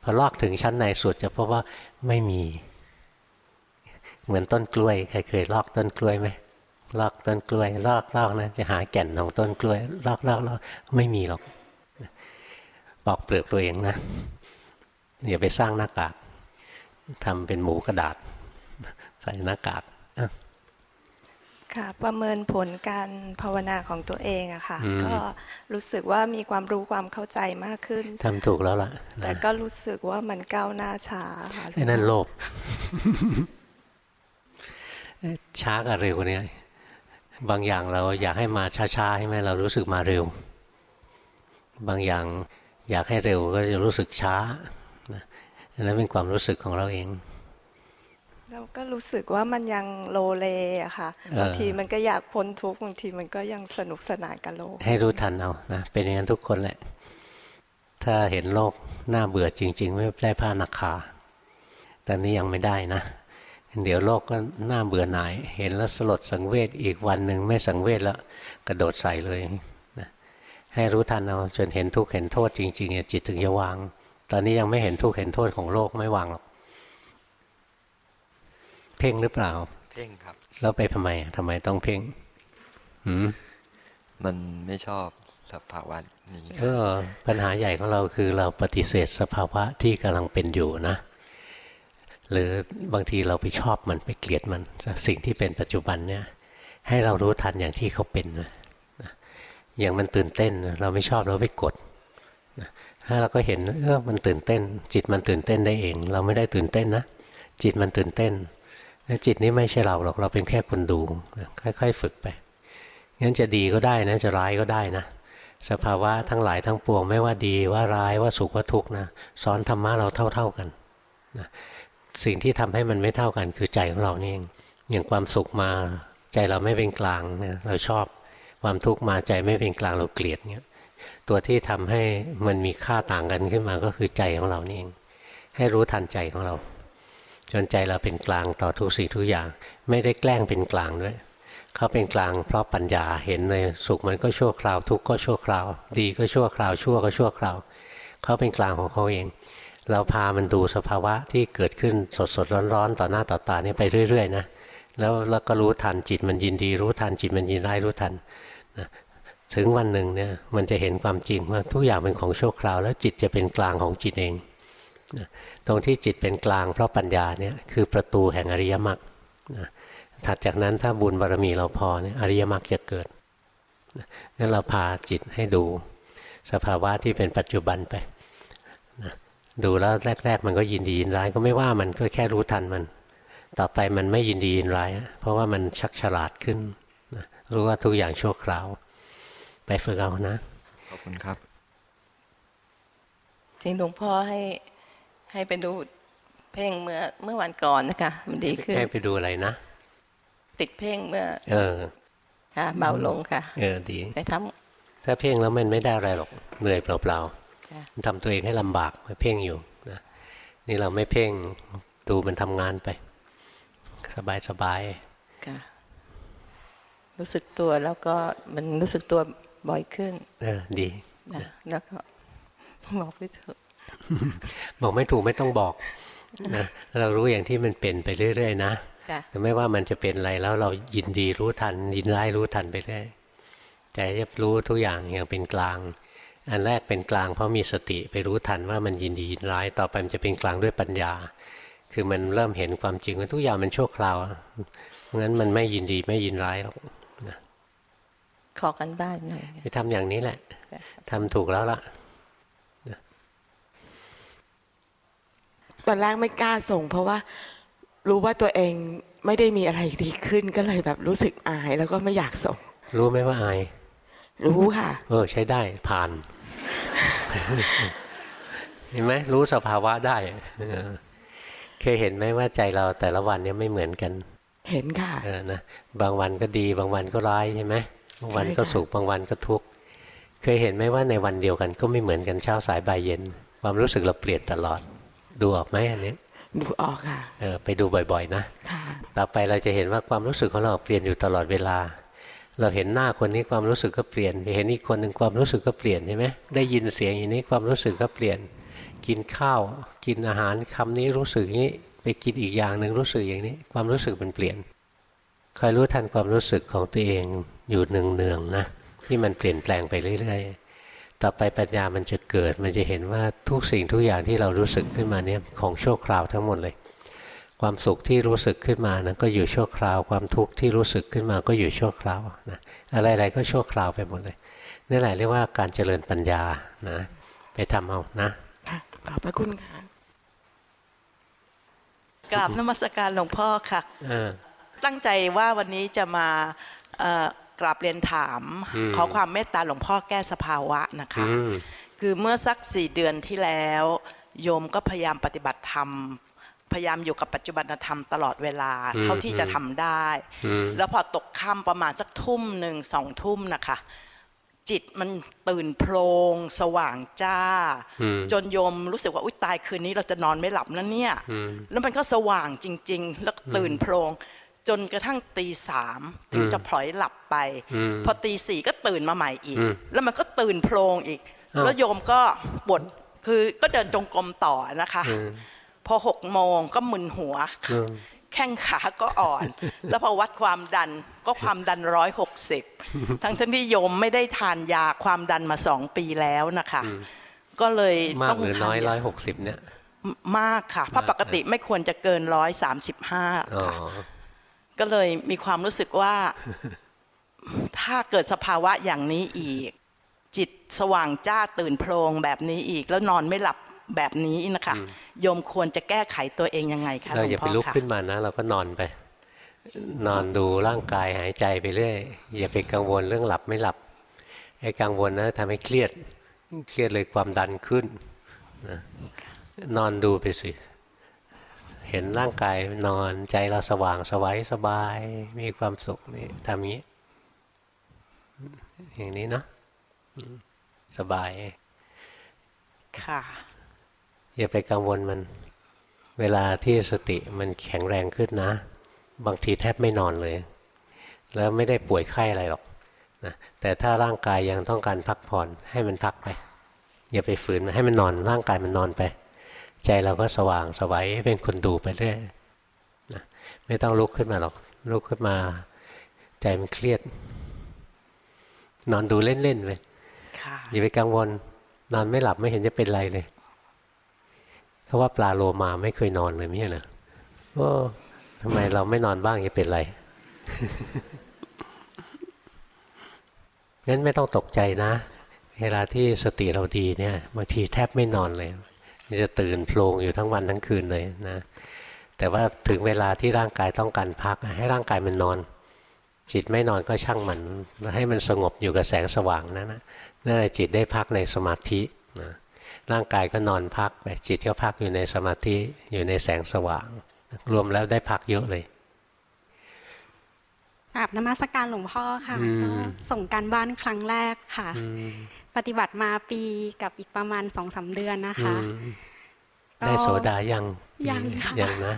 พอลอกถึงชั้นในสุดจะพบว่าไม่มี เหมือนต้นกล้วยใครเคยลอกต้นกล้วยไหมลอกต้นกล้วยลอกลอกนะจะหาแก่นของต้นกล้วยลอกลอกลอกไม่มีหรอกปอกเปลือกตัวเองนะอย่าไปสร้างหน้ากากทำเป็นหมูกระดาษ ใส่หน้ากาก ค่ะ ประเมินผลการภาวนาของตัวเองอะค่ะอืมก็รู้สึกว่ามีความรู้ความเข้าใจมากขึ้นทำถูกแล้วล่ะ แต่นะก็รู้สึกว่ามันก้าวหน้าช้าค่ะไอ้นั่นโลภช้ากับเร็วเนี่ยบางอย่างเราอยากให้มาช้าๆใช่ไหมเรารู้สึกมาเร็ว บางอย่างอยากให้เร็วก็จะรู้สึกช้านะอันนั้นเป็นความรู้สึกของเราเอง แล้วก็รู้สึกว่ามันยังโลเลอะค่ะเออบางทีมันก็อยากพ้นทุกข์บางทีมันก็ยังสนุกสนานกับโลก ให้รู้ทันเอานะเป็นอย่างนั้นทุกคนแหละ ถ้าเห็นโลกน่าเบื่อจริง ๆ ไม่ได้พระอนาคาตอนนี้ยังไม่ได้นะ เดี๋ยวโลกก็น่าเบื่อหน่าย เห็นแล้วสลดสังเวชอีกวันหนึ่งไม่สังเวชแล้วกระโดดใส่เลยนะให้รู้ทันเอาจนเห็นทุกข์เห็นโทษจริงๆเนี่ยจิตถึงจะวาง ตอนนี้ยังไม่เห็นทุกข์เห็นโทษของโลกไม่วางหรอก เพ่งหรือเปล่า เพ่งครับ แล้วไปทำไมทำไมต้องเพ่งหืมมันไม่ชอบสภาวะนี้เออปัญหาใหญ่ของเราคือเราปฏิเสธสภาวะที่กำลังเป็นอยู่นะ หรือบางทีเราไปชอบมันไปเกลียดมัน สิ่งที่เป็นปัจจุบันเนี่ย ให้เรารู้ทันอย่างที่เขาเป็นนะนะอย่างมันตื่นเต้น เราไม่ชอบเราไปกดนะถ้าเราก็เห็นเออมันตื่นเต้น จิตมันตื่นเต้นได้เอง เราไม่ได้ตื่นเต้นนะจิตมันตื่นเต้นแล้ว จิตนี้ไม่ใช่เราหรอกเราเป็นแค่คนดูค่อย ๆ ฝึกไปงั้นจะดีก็ได้นะจะร้ายก็ได้นะ สภาวะทั้งหลายทั้งปวง ไม่ว่าดีว่าร้ายว่าสุขว่าทุกข์นะสอนธรรมะเราเท่า ๆกันนะสิ่งที่ทำให้มันไม่เท่ากันคือใจของเราเองอย่างความสุขมาใจเราไม่เป็นกลางนะเราชอบความทุกข์มาใจไม่เป็นกลางเราเกลียดเนี่ยตัวที่ทำให้มันมีค่าต่างกันขึ้นมาก็คือใจของเราเอง ให้รู้ทันใจของเรา จนใจเราเป็นกลางต่อทุกสิ่งทุกอย่าง ไม่ได้แกล้งเป็นกลางด้วยเขาเป็นกลางเพราะปัญญาเห็นเลยสุขมันก็ชั่วคราวทุกข์ก็ชั่วคราว ดีก็ชั่วคราวชั่วก็ชั่วคราวเขาเป็นกลางของเขาเอง เราพามันดูสภาวะที่เกิดขึ้นสดสดร้อนร้อนๆต่อหน้าต่อตานี่ไปเรื่อย ๆ นะแล้วแล้วก็รู้ทันจิตมันยินดี รู้ทันจิตมันยินร้ายรู้ทันนะถึงวันหนึ่งเนี่ยมันจะเห็นความจริงว่าทุกอย่างเป็นของชั่วคราว แล้วจิตจะเป็นกลางของจิตเอง ตรงที่จิตเป็นกลางเพราะปัญญาเนี่ยคือประตูแห่งอริยมรรคนะถัดจากนั้นถ้าบุญบารมีเราพอเนี่ยอริยมรรคจะเกิดงั้นเราพาจิตให้ดูสภาวะที่เป็นปัจจุบันไปนะดูแล้วแรก ๆ มันก็ยินดียินร้ายก็ไม่ว่ามันก็แค่รู้ทันมัน ต่อไปมันไม่ยินดียินร้ายอะเพราะว่ามันชักฉลาดขึ้นนะรู้ว่าทุกอย่างชั่วคราว ไปฝึกเอานะ ขอบคุณครับ จริงหลวงพ่อให้ ให้ไปดูเพ่งเมื่อเมื่อวันก่อนนะคะ มันดีขึ้นให้ไปดูอะไรนะ ติดเพ่งเมื่อ เออ ค่ะเบาลงค่ะ เออดีไปทถ้าเพ่งแล้วมันไม่ได้อะไรหรอกเหนื่อยเปล่าค่ะๆมันทำตัวเองให้ลำบากไปเพ่งอยู่นะนี่เราไม่เพ่งดูมันทำงานไป สบายำค่ะรู้สึกตัวแล้วก็มันรู้สึกตัวบ่อยขึ้นๆเออดี นะแล้วก็บอกไม่ถูก บอกไม่ถูกไม่ต้องบอกนะเรารู้อย่างที่มันเป็นไปเรื่อยๆนะค่ะแต่ไม่ว่ามันจะเป็นอะไรแล้วเรายินดีรู้ทัน ยินร้ายรู้ทันไปเรื่อยใจจะรู้ทุกอย่างอย่างเป็นกลาง อันแรกเป็นกลางเพราะมีสติไปรู้ทันว่ามันยินดียินร้ายต่อไปมันจะเป็นกลางด้วยปัญญา คือมันเริ่มเห็นความจริงว่าทุกอย่างมันชั่วคราวเพราะงั้นมันไม่ยินดีไม่ยินร้ายหรอกขอกันบ้านหน่อยไปทำอย่างนี้แหละค่ะทำถูกแล้วล่ะ ตอนแรกไม่กล้าส่ง เพราะว่ารู้ว่าตัวเองไม่ได้มีอะไรดีขึ้นก็เลยแบบรู้สึกอายแล้วก็ไม่อยากส่ง รู้ไหมว่าอาย รู้ค่ะ เออ ใช้ได้ผ่าน เห็นไหมรู้สภาวะได้เออเคยเห็นไหมว่าใจเราแต่ละวันเนี่ยไม่เหมือนกัน เห็นค่ะเออนะบางวันก็ดี บางวันก็ร้ายใช่ไหมบางวันก็ใช่ค่ะสุขบางวันก็ทุกข์เคยเห็นไหมว่าในวันเดียวกันก็ไม่เหมือนกันเช้าสายบ่ายเย็น ความรู้สึกเราเปลี่ยนตลอด ดูออกไหมอันนี้ดูออกค่ะเออไปดูบ่อยๆนะค่ะต่อไปเราจะเห็นว่าความรู้สึกของเราเปลี่ยนอยู่ตลอดเวลา เราเห็นหน้าคนนี้ความรู้สึกก็เปลี่ยนไปเห็นอีกคนหนึ่งความรู้สึกก็เปลี่ยนใช่ไหมได้ยินเสียงอย่างนี้ความรู้สึกก็เปลี่ยน กินข้าว กินอาหารคำนี้รู้สึกอย่างนี้ ไปกินอีกอย่างหนึ่งรู้สึกอย่างนี้ ความรู้สึกมันเปลี่ยนคอยรู้ทันความรู้สึกของตัวเองอยู่เนืองๆนะที่มันเปลี่ยนแปลงไปเรื่อยๆ ต่อไปปัญญามันจะเกิด มันจะเห็นว่าทุกสิ่งทุกอย่างที่เรารู้สึกขึ้นมาเนี่ยของชั่วคราวทั้งหมดเลย ความสุขที่รู้สึกขึ้นมานะก็อยู่ชั่วคราว ความทุกข์ที่รู้สึกขึ้นมาก็อยู่ชั่วคราวนะอะไรๆก็ชั่วคราวไปหมดเลยนี่แหละเรียกว่าการเจริญปัญญานะไปทำเอานะค่ะขอบพระคุณค่ะกราบนมัสการหลวงพ่อค่ะเออตั้งใจว่าวันนี้จะมาเอ่อ กราบเรียนถามอืมขอความเมตตาหลวงพ่อแก้สภาวะนะคะอืมคือเมื่อสักสี่เดือนที่แล้ว โยมก็พยายามปฏิบัติธรรม พยายามอยู่กับปัจจุบันธรรมตลอดเวลาเท่าที่จะทำได้อืมแล้วพอตกค่ำประมาณสักทุ่มหนึ่งสองทุ่มนะคะ จิตมันตื่นโพลงสว่างจ้าอืมจนโยมรู้สึกว่าอุ้ยตายคืนนี้เราจะนอนไม่หลับนะเนี่ยอืมแล้วมันก็สว่างจริง ๆ แล้วก็ตื่นโพลง จนกระทั่งตีสามถึงอืมจะพลอยหลับไปอืมพอตีสี่ก็ตื่นมาใหม่อีกอืมแล้วมันก็ตื่นโพลงอีกอ้าวแล้วโยมก็ปวดคือก็เดินจงกรมต่อนะคะอืมพอหกโมงก็มึนหัวอืมแข้งขาก็อ่อน แล้วพอวัดความดันก็ความดันร้อยหกสิบทั้งทั้งที่โยมไม่ได้ทานยาความดันมาสองปีแล้วนะคะ ก็เลยมากต้องหรือทาน้อยยาร้อยหกสิบเนี่ยมากค่ะเพราะมากปกติไม่ควรจะเกินร้อยสามสิบห้าอ๋อค่ะ ก็เลยมีความรู้สึกว่า ถ้าเกิดสภาวะอย่างนี้อีก จิตสว่างจ้าตื่นโพลงแบบนี้อีก แล้วนอนไม่หลับแบบนี้นะคะโยมควรจะแก้ไขตัวเองยังไงคะหลเราวงอย่าพ่ไปอลุกคะขึ้นมานะ เราก็นอนไป นอนดูร่างกายหายใจไปเรื่อยอย่าไปกังวลเรื่องหลับไม่หลับไอ้กังวลนะทำให้เครียดเครียดเลยความดันขึ้นนะนอนดูไปสิ เห็นร่างกายนอนใจเราสว่างสวัยสบาย มีความสุขนี่ทำอย่างนี้ อย่างนี้เนาะอืมสบาย ค่ะอย่าไปกังวลมัน เวลาที่สติมันแข็งแรงขึ้นนะ บางทีแทบไม่นอนเลย แล้วไม่ได้ป่วยไข้อะไรหรอกนะแต่ถ้าร่างกายยังต้องการพักผ่อนให้มันพักไป อย่าไปฝืนมันให้มันนอน ร่างกายมันนอนไป ใจเราก็สว่างสวัยเป็นคนดูไปเรื่อยนะไม่ต้องลุกขึ้นมาหรอกลุกขึ้นมา ใจมันเครียด นอนดูเล่นๆไปค่ะอย่าไปกังวล นอนไม่หลับไม่เห็นจะเป็นไรเลยเขาว่าปลาโลมาไม่เคยนอนเลยไม่ใช่เหรอโอ้ทำไมเราไม่นอนบ้างจะเป็นไรงั้นไม่ต้องตกใจนะ เวลาที่สติเราดีเนี่ยบางทีแทบไม่นอนเลย มันจะตื่นโพลงอยู่ทั้งวันทั้งคืนเลยนะ แต่ว่าถึงเวลาที่ร่างกายต้องการพัก ให้ร่างกายมันนอน จิตไม่นอนก็ช่างมัน ให้มันสงบอยู่กับแสงสว่างนะนะนั่นแหละจิตได้พักในสมาธินะร่างกายก็นอนพักไปจิตก็พักอยู่ในสมาธิอยู่ในแสงสว่าง รวมแล้วได้พักเยอะเลยกราบนมัสการหลวงพ่อค่ะอืมก็ส่งการบ้านครั้งแรกค่ะอืม ปฏิบัติมาปีกับอีกประมาณสองสาเดือนนะคะอืมก็ได้โสดายังยังค่ะยังนะ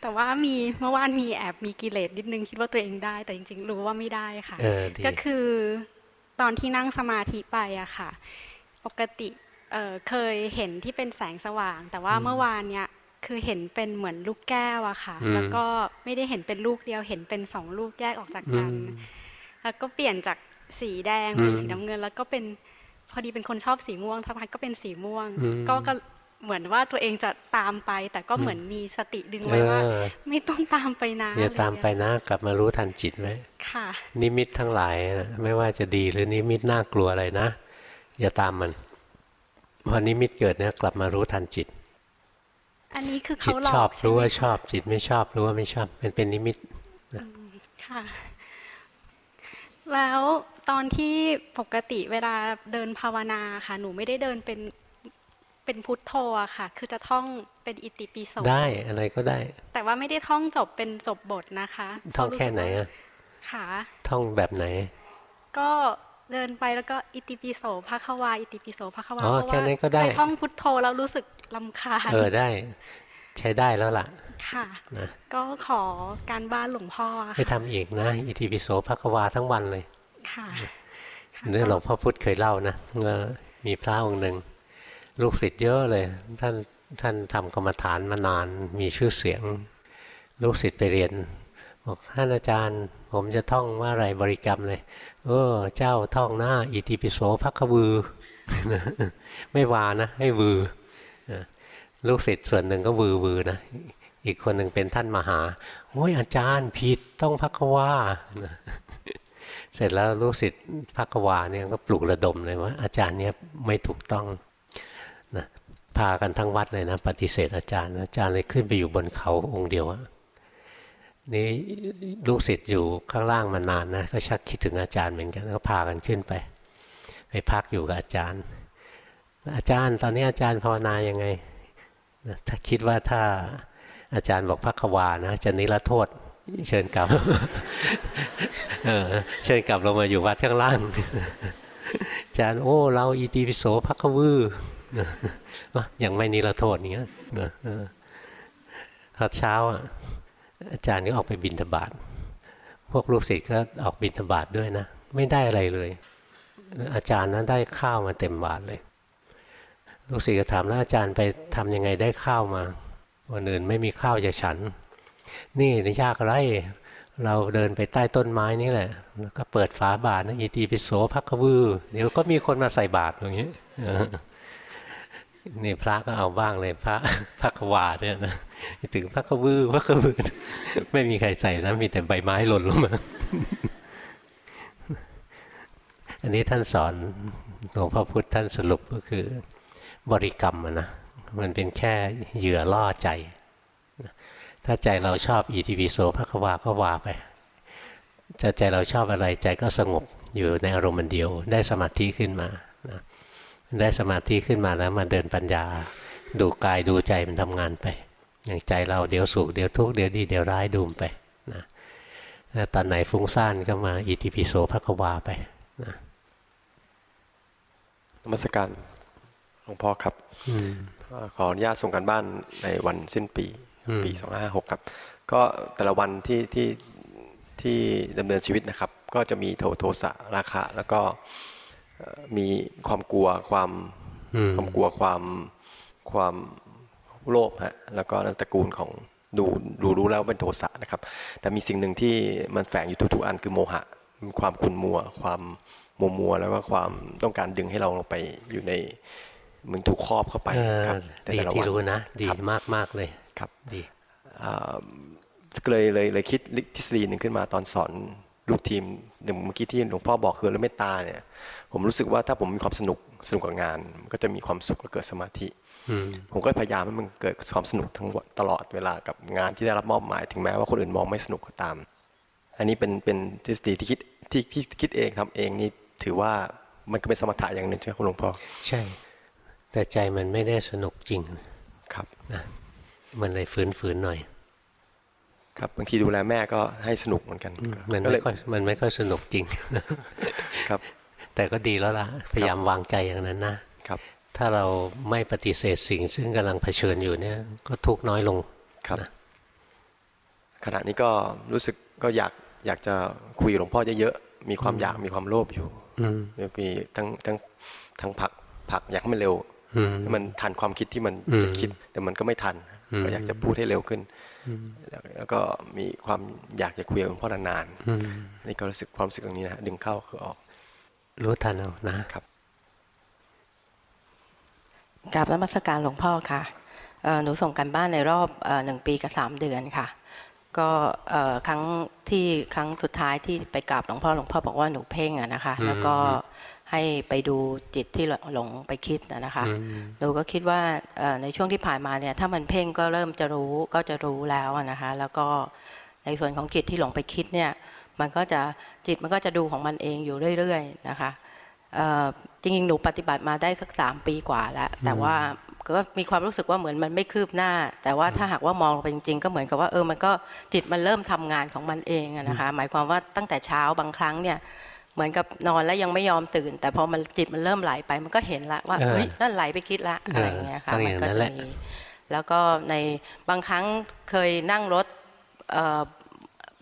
แต่ว่ามีเมื่อวานมีแอบมีกิเลสนิดนึงคิดว่าตัวเองได้ แต่จริง ๆ รู้ว่าไม่ได้ค่ะเออดีก็คือตอนที่นั่งสมาธิไปอะค่ะ ปกติเอ่อเคยเห็นที่เป็นแสงสว่าง แต่ว่าเมื่อวานเนี่ยคือเห็นเป็นเหมือนลูกแก้วอะค่ะอืมแล้วก็ไม่ได้เห็นเป็นลูกเดียว เห็นเป็นสองลูกแยกออกจากอืกันมแล้วก็เปลี่ยนจาก สีแดงอืมเป็นสีน้ำเงิน แล้วก็เป็นพอดีเป็นคนชอบสีม่วงทักพักก็เป็นสีม่วงอืมก็ก็เหมือนว่าตัวเองจะตามไป แต่ก็เหมือนมีสติดึงไว้ว่าเออไม่ต้องตามไปนะอย่าตามไปอะรเงี้ยนะกลับมารู้ทันจิตไว้ค่ะ นิมิตทั้งหลายนะไม่ว่าจะดีหรือนิมิตน่ากลัวอะไรนะ อย่าตามมันพอนิมิตเกิดเนี่ยกลับมารู้ทันจิต อันนี้คือจิตเขาหลอกชอบใช่รู้ไหมว่าคะชอบจิตไม่ชอบรู้ว่าไม่ชอบมันเป็นนิมิตค่ะ แล้วตอนที่ปกติเวลาเดินภาวนาค่ะ หนูไม่ได้เดินเป็นเป็นพุทโธอะค่ะ คือจะท่องเป็นอิติปิโสได้อะไรก็ได้ แต่ว่าไม่ได้ท่องจบเป็นจบบทนะคะ ท่องเพราะรู้แค่สึกไหนว่าอะค่ะ ท่องแบบไหน ก็เดินไปแล้วก็อิติปิโสภควาอิติปิโสภควาอ๋อเพราะแค่ว่านั้นก็ได้เคยท่องพุทโธแล้วรู้สึกลำคาญเออได้ ใช้ได้แล้วล่ะ ค่ะนะก็ขอการบ้านหลวงพ่ออะให้ค่ะทำอีกนะอิติปิโสภควาทั้งวันเลยค่ะค่ะเรื่องหลวงก็พ่อพุธเคยเล่านะว่ามีพระองค์หนึ่งลูกศิษย์เยอะเลย ท่านท่านทำกรรมฐานมานานมีชื่อเสียง ลูกศิษย์ไปเรียนบอกท่านอาจารย์ ผมจะท่องว่าอะไรบริกรรมเลย เออ เจ้าท่องหน้าอิติปิโสพักวือ ไม่วานะ ให้วือเออลูกศิษย์ส่วนหนึ่งก็วือวือนะ อีกคนหนึ่งเป็นท่านมหาโอ้ยอาจารย์ผิดต้องพักว่าเสร็จแล้วลูกศิษย์พักวาเนี่ยก็ปลุกระดมเลยว่าอาจารย์เนี่ยไม่ถูกต้องนะพากันทั้งวัดเลยนะ ปฏิเสธอาจารย์ อาจารย์เลยขึ้นไปอยู่บนเขาองค์เดียวนี่ลูกศิษย์อยู่ข้างล่างมานานนะก็ชักคิดถึงอาจารย์เหมือนกันก็พากันขึ้นไป ไปพักอยู่กับอาจารย์ อาจารย์ตอนนี้อาจารย์ภาวนายังไงถ้าคิดว่าถ้า อาจารย์บอกพักวานะจะนิรโทษ เชิญกลับเชิญกลับลงมาอยู่วัดข้างล่างอาจารย์โอ้ เราอีตีปิโสพักวืออยังไม่นิรโทษอย่างเงี้ยตอนเช้าอาจารย์ก็ออกไปบินทบาทพวกลูกศิษย์ก็ออกบินทบาทด้วยนะ ไม่ได้อะไรเลย อาจารย์นั้นได้ข้าวมาเต็มบาทเลย ลูกศิษย์ก็ถามแล้วอาจารย์ไปทำยังไงได้ข้าวมา วันอื่นไม่มีข้าวจะฉัน นี่นยากไรเราเดินไปใต้ต้นไม้นี่แหละ แล้วก็เปิดฝาบาทนะอีตีปิโสพักวือเดี๋ยวก็มีคนมาใส่บาตรอย่างนี้นี่พระก็เอาบ้างเลยพระพักวาเนี่ยนะถึงพักวือพักวือไม่มีใครใส่นะมีแต่ใบไม้หล่นลงมาอันนี้ท่านสอนหลวงพ่อพุธท่านสรุปก็คือบริกรรมอะนะ มันเป็นแค่เหยื่อล่อใจ ถ้าใจเราชอบอีทีวีโสพระควาก็วาไปถ้าใจเราชอบอะไรใจก็สงบอยู่ในอารมณ์มันเดียว ได้สมาธิขึ้นมานะได้สมาธิขึ้นมาแล้วมาเดินปัญญา ดูกายดูใจมันทำงานไป อย่างใจเราเดี๋ยวสุขเดี๋ยวทุกข์เดี๋ยวดีเดี๋ยวร้ายดูมไปนะแล้วตอนไหนฟุ้งซ่านก็มาอิติปิโสพระควาไปนะนมัสการหลวงพ่อครับ อืมเอ่อ ขออนุญาตส่งกันบ้านในวันสิ้นปีอืมปี2556ครับ ก็แต่ละวันที่ที่ที่ดำเนินชีวิตนะครับ ก็จะมีโทโทสะราคะ แล้วก็เอ่อมีความกลัวความอืมความกลัวความความโลภฮะแล้วก็ตระกูลของดูดูรู้แล้วเป็นโทสะนะครับ แต่มีสิ่งหนึ่งที่มันแฝงอยู่ทุกๆอันคือโมหะ ความขุ่นมัว ความมัวมัวแล้วก็ความต้องการดึงให้เราลงไปอยู่ในเห มือนถูกครอบเข้าไปเออครับในดีแต่ละที่วันรู้นะ ดีครับมากมากๆเลยครับดีอ่าก็เลยเลยเลยคิดทฤษฎีหนึ่งขึ้นมาตอนสอนลูกทีมอย่างเมื่อกี้ที่หลวงพ่อบอกคือเรื่องเมตตาเนี่ย ผมรู้สึกว่าถ้าผมมีความสนุกสนุกกับงานมันก็จะมีความสุขและเกิดสมาธิอืมผมก็พยายามให้มันเกิดความสนุกทั้งวันตลอดเวลากับงานที่ได้รับมอบหมายถึงแม้ว่าคนอื่นมองไม่สนุกก็ตาม อันนี้เป็นเป็นทฤษฎีที่คิดที่ที่คิดเองทำเองนี่ถือว่ามันก็เป็นสมถะอย่างหนึ่งใช่ไหมคุณหลวงพ่อใช่ แต่ใจมันไม่ได้สนุกจริงครับนะมันเลยฝืนๆหน่อย ครับบางทีดูแลแม่ก็ให้สนุกเหมือนกันมันก็เลไม่ยค่อยมันไม่ค่อยสนุกจริงครับ แต่ก็ดีแล้วล่ะพยายามวางใจอย่างนั้นนะครับ ถ้าเราไม่ปฏิเสธสิ่งซึ่งกำลังเผชิญอยู่เนี่ย ก็ทุกข์น้อยลงครับนะขณะนี้ก็รู้สึกก็อยากอยากจะคุยกับหลวงพ่อเยอะๆมีความอยากมีความโลภอยู่อืมมีทั้งทั้งทั้งผลักผลักอยากให้มันเร็วอืม ให้มันทันความคิดที่มันอืมจะคิด แต่มันก็ไม่ทันอืมก็อยากจะพูดให้เร็วขึ้นแล้วแล้วก็มีความอยากจะคุยกับหลวงพ่อนานอืมๆนี่ก็รู้สึกความรู้สึกตรงนี้นะดึงเข้าคือออก รู้ทันเอานะครับกราบนมัสการหลวงพ่อค่ะเอ่อหนูส่งกันบ้านในรอบเอ่อหนึ่งปีกับสามเดือนค่ะ ก็เอ่อครั้งที่ครั้งสุดท้ายที่ไปกราบหลวงพ่อหลวงพ่อบอกว่าหนูเพ่งอะนะคะอืมแล้วก็ ให้ไปดูจิตที่หลงไปคิดอะนะคะอืมหนูก็คิดว่าเอ่อในช่วงที่ผ่านมาเนี่ยถ้ามันเพ่งก็เริ่มจะรู้ก็จะรู้แล้วอะนะคะแล้วก็ในส่วนของจิตที่หลงไปคิดเนี่ยมันก็จะจิตมันก็จะดูของมันเองอยู่เรื่อยๆนะคะเอ่อจริงๆหนูปฏิบัติมาได้สักสามปีกว่าแล้ว แต่ว่าก็มีความรู้สึกว่าเหมือนมันไม่คืบหน้า แต่ว่าถ้าหากว่ามองลงไปจริงๆ ก็เหมือนกับว่าเออมันก็จิตมันเริ่มทำงานของมันเองอะนะคะ หมายความว่าตั้งแต่เช้าบางครั้งเนี่ย เหมือนกับนอนแล้วยังไม่ยอมตื่น แต่พอมันจิตมันเริ่มไหลไปมันก็เห็นละว่าเออเฮ้ยนั่นไหลไปคิดละอะไรอย่างเงี้ยค่ะต้องอมันย่างก็นั้นจะแหละมีแล้วก็ในบางครั้งเคยนั่งรถเอ่อ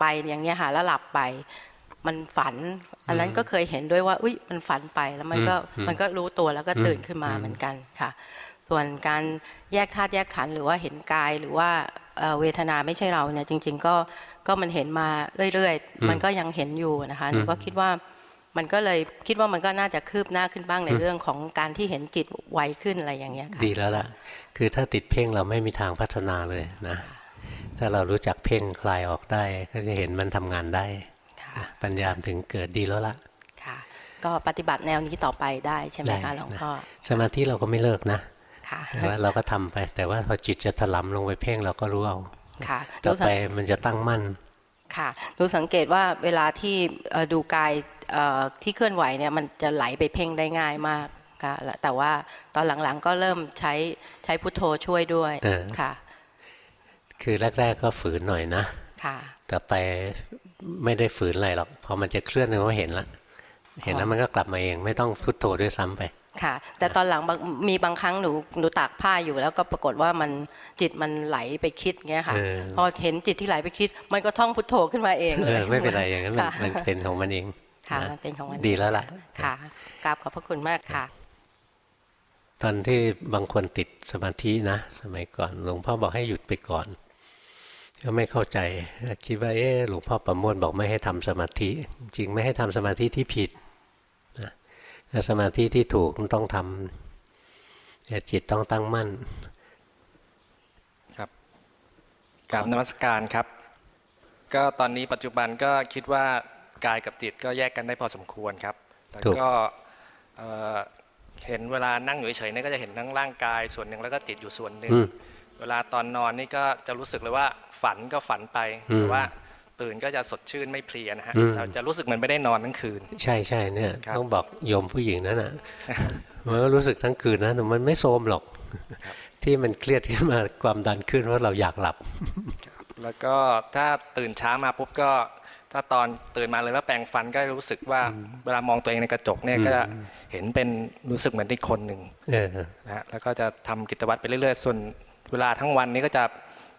ไปอย่างเงี้ยค่ะแล้วหลับไป มันฝัน อันนั้นก็เคยเห็นด้วยว่า อุ้ยมันฝันไปแล้วมันก็อืมมันก็รู้ตัวแล้วก็ตื่นขึ้นมาอืมเหมือนกันค่ะ ส่วนการแยกธาตุแยกขันธ์หรือว่าเห็นกายหรือว่าเอ่อเวทนาไม่ใช่เราเนี่ยจริง ๆ ก็ก็มันเห็นมาเรื่อย ๆ มันก็ยังเห็นอยู่นะคะหนูก็คิดว่า มันก็เลยคิดว่ามันก็น่าจะคืบหน้าขึ้นบ้างในเรื่องของการที่เห็นจิตไวขึ้นอะไรอย่างเงี้ยค่ะดีแล้วล่ะ คือถ้าติดเพ่งเราไม่มีทางพัฒนาเลยนะ ถ้าเรารู้จักเพ่งคลายออกได้ ก็จะเห็นมันทำงานได้ค่ะนะปัญญามถึงเกิดดีแล้วล่ะค่ะ ก็ปฏิบัติแนวนี้ต่อไปได้ใช่ไหมได้คะหลวงพ่อสมาธิเราก็ไม่เลิกนะค่ะแต่ว่าเราก็ทำไป แต่ว่าพอจิตจะถลำลงไปเพ่งเราก็รู้เอาค่ะต่อรู้สึไปกมันจะตั้งมั่น ค่ะดูสังเกตว่าเวลาที่เอ่อดูกายเอ่อที่เคลื่อนไหวเนี่ยมันจะไหลไปเพ่งได้ง่ายมากค่ะและแต่ว่าตอนหลังๆก็เริ่มใช้ใช้พุทโธช่วยด้วยเออค่ะ คือแรก ๆ ก็ฝืนหน่อยนะค่ะแต่ไปไม่ได้ฝืนอะไรหรอกพอมันจะเคลื่อนเราก็เห็นละเห็นแล้วมันก็กลับมาเอง ไม่ต้องพุทโธด้วยซ้ำไป ค่ะ แต่ตอนหลังบางมีบางครั้งหนูหนูตากผ้าอยู่ แล้วก็ปรากฏว่ามันจิตมันไหลไปคิดเงี้ยค่ะเออพอเห็นจิตที่ไหลไปคิด มันก็ท่องพุทโธขึ้นมาเองเอเลยอไม่เป็นไรอย่างนั้นมันค่ะมันเป็นของมันเองค่ะนะมันเป็นของมันดีแล้วล่ะค่ะกราบขอบพระคุณมากค่ะ ตอนที่บางคนติดสมาธินะ สมัยก่อนหลวงพ่อบอกให้หยุดไปก่อนก็ไม่เข้าใจคิดว่าเออหลวงพ่อประมวลบอกไม่ให้ทำสมาธิ จริงไม่ให้ทำสมาธิที่ผิดนะแต่ สมาธิที่ถูกมันต้องทำแต่จิตต้องตั้งมั่น ครับกราบนมัสการครับ ก็ตอนนี้ปัจจุบันก็คิดว่ากายกับจิตก็แยกกันได้พอสมควรครับแล้วถูกก็เอ่อเห็นเวลานั่งอยู่เฉยๆเนี่ยก็จะเห็นทั้งร่างกายส่วนหนึ่งแล้วก็จิตอยู่ส่วนหนึ่งอืมเวลาตอนนอนนี่ก็จะรู้สึกเลยว่าฝันก็ฝันไปอืมแต่ว่า ตื่นก็จะสดชื่นไม่เพลียนะฮะอืมเราจะรู้สึกเหมือนไม่ได้นอนทั้งคืน ใช่ใช่เนี่ยครับต้องบอกโยมผู้หญิงนั่นน่ะมันก็รู้สึกทั้งคืนนะแต่มันไม่โทรมหรอก ที่มันเครียดขึ้นมาความดันขึ้นเพราะเราอยากหลับ แล้วก็ถ้าตื่นเช้ามาปุ๊บก็ ถ้าตอนตื่นมาเลยแล้วแปรงฟันก็รู้สึกว่าเวลามองตัวเองในกระจกเนี่ยก็จะเห็นเป็นรู้สึกเหมือนอีกคนหนึ่งเออนะฮะแล้วก็จะทำกิจวัตรไปเรื่อยๆ ส่วนเวลาทั้งวันนี้ก็จะ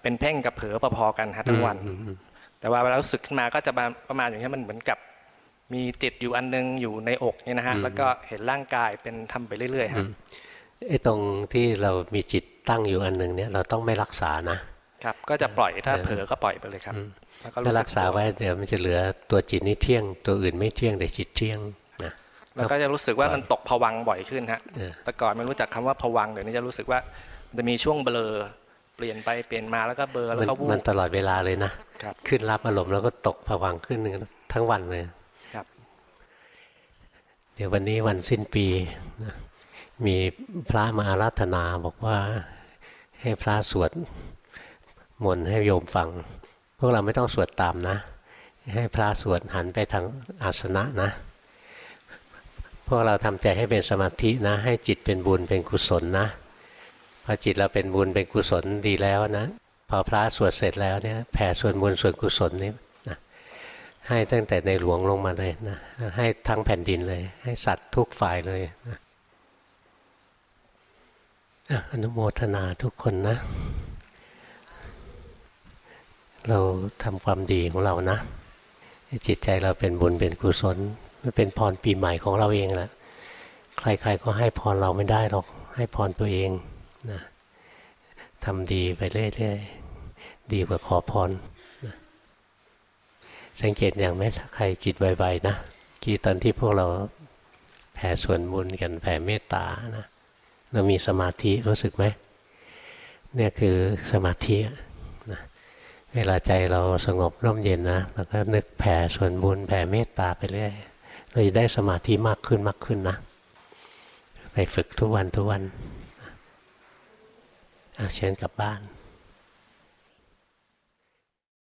เป็นเพ่งกับเผลอพอๆกันฮะทั้งวันอืมอืม แต่ว่าเวลารู้สึกขึ้นมาก็จะมาประมาณอย่างนี้ยมันเหมือนกับมีจิตอยู่อันนึงอยู่ในอกเนี่ยนะฮะแล้วก็เห็นร่างกายเป็นทำไปเรื่อยๆฮะไอ้ตรงที่เรามีจิตตั้งอยู่อันหนึ่งเนี่ยเราต้องไม่รักษานะครับก็จะปล่อยถ้าเออเผลอก็ปล่อยไปเลยครับแล้วก็ถ้ารู้สึรักษาไว้เดี๋ยวมันจะเหลือตัวจิตนี่เที่ยง ตัวอื่นไม่เที่ยงแต่จิตเที่ยงนะแล้วก็จะรู้สึกว่ามันตกผวังค์บ่อยขึ้นฮะเออแต่ก่อนไม่รู้จักคำว่าผวังค์เดี๋ยวนี้จะรู้สึกว่ามันจะมีช่วงเบลอ เปลี่ยนไปเปลี่ยนมาแล้วก็เบลอแล้วมันก็วูมันบตลอดเวลาเลยนะครับขึ้นรับอารมณ์แล้วก็ตกผวังค์ขึ้นทั้งวันเลยครับ เดี๋ยววันนี้วันสิ้นปีนะมีพระมาอาราธนาบอกว่าให้พระสวดมนต์ให้โยมฟัง พวกเราไม่ต้องสวดตามนะ ให้พระสวดหันไปทางอาสนะนะ พวกเราทำใจให้เป็นสมาธินะ ให้จิตเป็นบุญเป็นกุศลนะพ อจิตเราเป็นบุญเป็นกุศลดีแล้วนะพอพระสวดเสร็จแล้วเนี่ยแผ่ส่วนบุญส่วนกุศลนี้นะให้ตั้งแต่ในหลวงลงมาเลยนะให้ทั้งแผ่นดินเลย ให้สัตว์ทุกฝ่ายเลยนะอนุโมทนาทุกคนนะ เราทำความดีของเรานะ จิตใจเราเป็นบุญเป็นกุศลมันเป็นพรปีใหม่ของเราเองแหละใครๆก็ให้พรเราไม่ได้หรอก ให้พรตัวเอง ทำดีไปเรื่อยๆ ดีกว่าขอพรสังเกตอย่างไหมถ้าใครจิตไวๆนะกี่ตอนที่พวกเราแผ่ส่วนบุญกันแผ่เมตตานะเรามีสมาธิรู้สึกไหมเนี่ยคือสมาธินะเวลาใจเราสงบร่มเย็นนะเราก็นึกแผ่ส่วนบุญแผ่เมตตาไปเรื่อยเราจะได้สมาธิมากขึ้นมากขึ้นนะ ไปฝึกทุกวันทุกวัน เชิญกลับบ้าน